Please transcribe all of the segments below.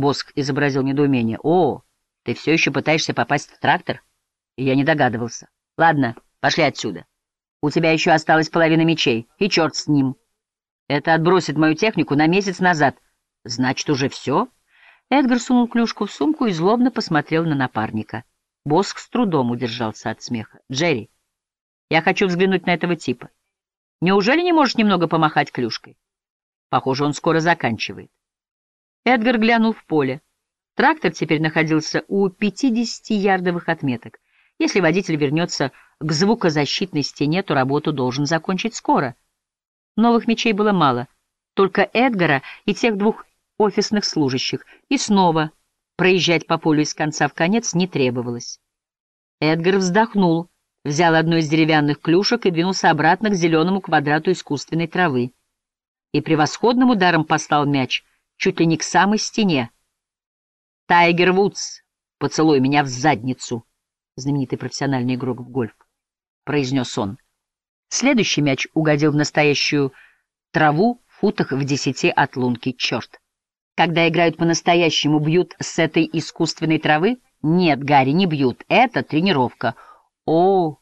Боск изобразил недоумение. «О, ты все еще пытаешься попасть в трактор?» Я не догадывался. «Ладно, пошли отсюда. У тебя еще осталась половина мечей, и черт с ним. Это отбросит мою технику на месяц назад. Значит, уже все?» Эдгар сунул клюшку в сумку и злобно посмотрел на напарника. Боск с трудом удержался от смеха. «Джерри, я хочу взглянуть на этого типа. Неужели не можешь немного помахать клюшкой?» Похоже, он скоро заканчивает. Эдгар глянул в поле. Трактор теперь находился у 50-ярдовых отметок. Если водитель вернется к звукозащитной стене, то работу должен закончить скоро. Новых мечей было мало, только Эдгара и тех двух офисных служащих, и снова проезжать по полю из конца в конец не требовалось. Эдгар вздохнул, взял одну из деревянных клюшек и двинулся обратно к зеленому квадрату искусственной травы и превосходным ударом послал мяч чуть ли не к самой стене. «Тайгер Вудс, поцелуй меня в задницу!» знаменитый профессиональный игрок в гольф, произнес он. Следующий мяч угодил в настоящую траву в футах в десяти от лунки. Черт! Когда играют по-настоящему, бьют с этой искусственной травы? Нет, Гарри, не бьют. Это тренировка. О,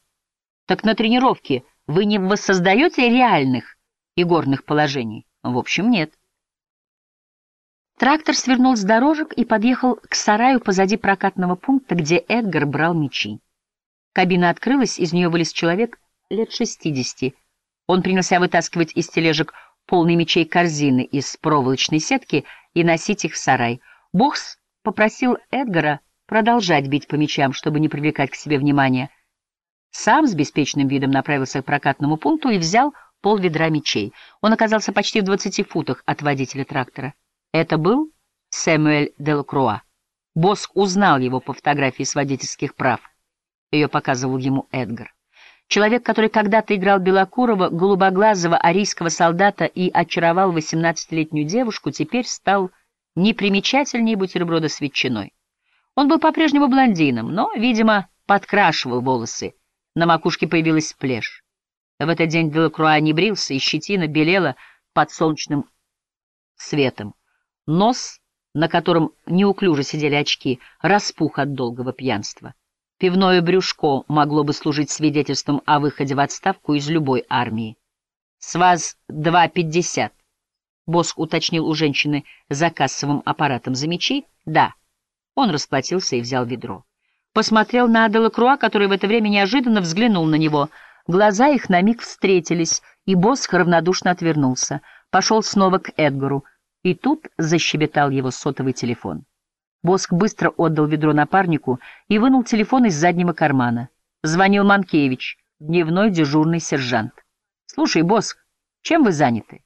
так на тренировке вы не воссоздаете реальных игорных положений? В общем, нет. Трактор свернул с дорожек и подъехал к сараю позади прокатного пункта, где Эдгар брал мечи. Кабина открылась, из нее вылез человек лет шестидесяти. Он принялся вытаскивать из тележек полные мечей корзины из проволочной сетки и носить их в сарай. Босс попросил Эдгара продолжать бить по мечам, чтобы не привлекать к себе внимания. Сам с беспечным видом направился к прокатному пункту и взял пол ведра мечей. Он оказался почти в двадцати футах от водителя трактора. Это был Сэмюэль Делакруа. Боск узнал его по фотографии с водительских прав. Ее показывал ему Эдгар. Человек, который когда-то играл белокурого, голубоглазого арийского солдата и очаровал восемнадцатилетнюю девушку, теперь стал непримечательнее бутерброда с ветчиной. Он был по-прежнему блондином, но, видимо, подкрашивал волосы. На макушке появилась плешь. В этот день Делакруа не брился, и щетина белела под солнечным светом. Нос, на котором неуклюже сидели очки, распух от долгого пьянства. Пивное брюшко могло бы служить свидетельством о выходе в отставку из любой армии. «С вас два пятьдесят», — Боск уточнил у женщины за кассовым аппаратом за мечи. «Да». Он расплатился и взял ведро. Посмотрел на Делакруа, который в это время неожиданно взглянул на него — Глаза их на миг встретились, и Босх равнодушно отвернулся. Пошел снова к Эдгару, и тут защебетал его сотовый телефон. Боск быстро отдал ведро напарнику и вынул телефон из заднего кармана. Звонил Манкевич, дневной дежурный сержант. «Слушай, Боск, чем вы заняты?»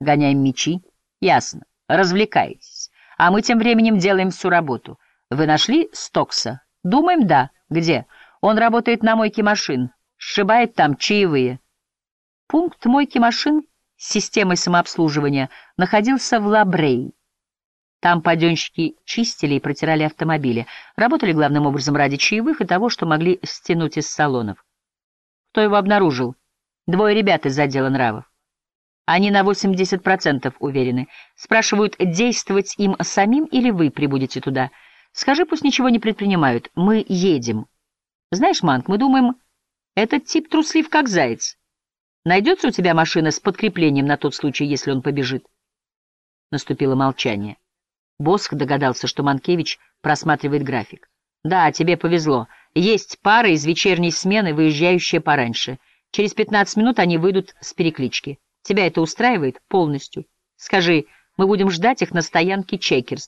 «Гоняем мечи». «Ясно. Развлекаетесь. А мы тем временем делаем всю работу. Вы нашли Стокса?» «Думаем, да. Где?» «Он работает на мойке машин сшибает там чаевые. Пункт мойки машин с системой самообслуживания находился в Лабрей. Там паденщики чистили и протирали автомобили, работали главным образом ради чаевых и того, что могли стянуть из салонов. Кто его обнаружил? Двое ребят из отдела нравов. Они на 80% уверены. Спрашивают, действовать им самим или вы прибудете туда. Скажи, пусть ничего не предпринимают. Мы едем. Знаешь, Манк, мы думаем... Этот тип труслив, как заяц. Найдется у тебя машина с подкреплением на тот случай, если он побежит?» Наступило молчание. Босх догадался, что Манкевич просматривает график. «Да, тебе повезло. Есть пара из вечерней смены, выезжающая пораньше. Через пятнадцать минут они выйдут с переклички. Тебя это устраивает? Полностью. Скажи, мы будем ждать их на стоянке Чекерс.